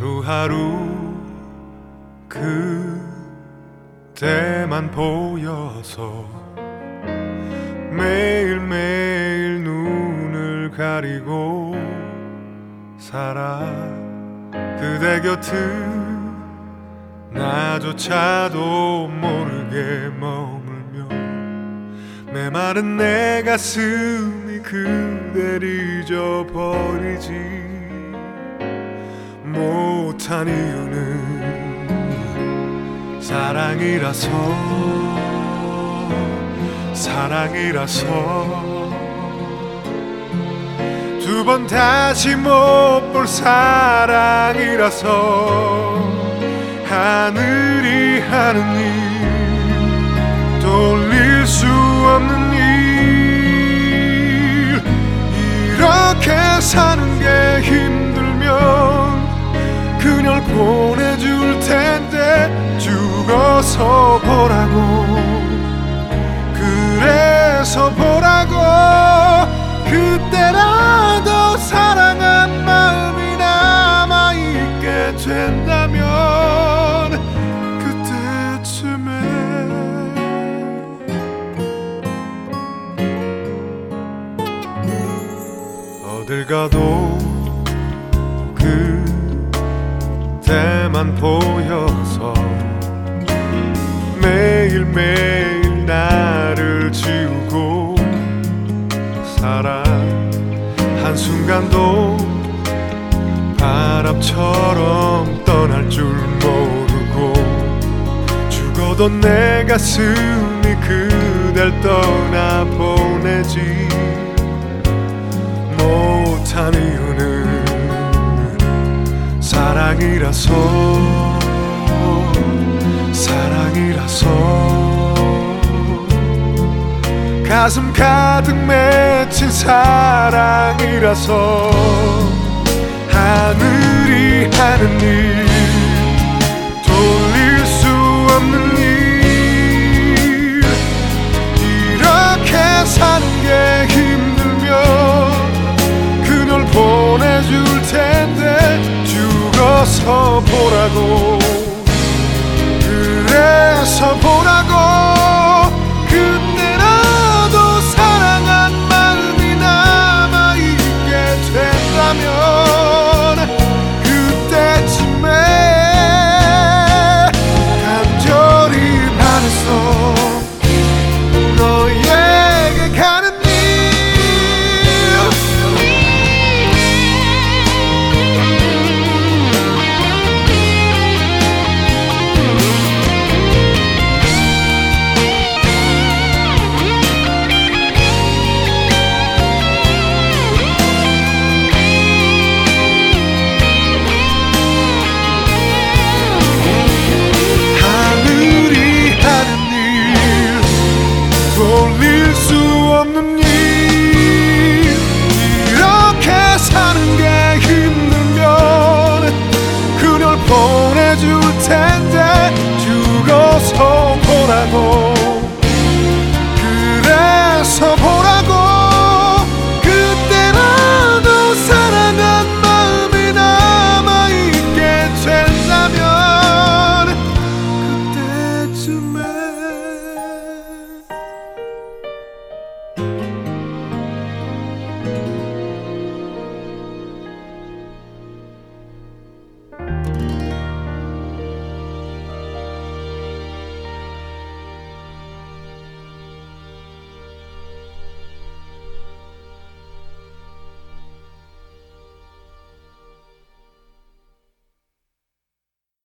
하루하루 그때만 보여서 매일매일 눈을 가리고 살아. 그대 곁을 나조차도 모르게 머물며 메마른 내 가슴이 그댈 잊어버리지 못한 이유는 사랑이라서. 사랑이라서. 두 번 다시 못 볼 사랑이라서 하늘이 하는 일 돌릴 수 없는 일. 이렇게 사는 보내줄 텐데 죽어서 보라고. 그래서 보라고. 그때라도 사랑한 마음이 남아있게 된다면 그때쯤에 어딜 가도 그때만 보여서 매일매일 나를 지우고 살아. 한순간도 바람처럼 떠날 줄 모르고 죽어도 내 가슴이 그댈 떠나보내지 이유는 사랑이라서 사랑이라서. 가슴 가득 맺힌 사랑이라서 하늘이 하는 일 보라고 level.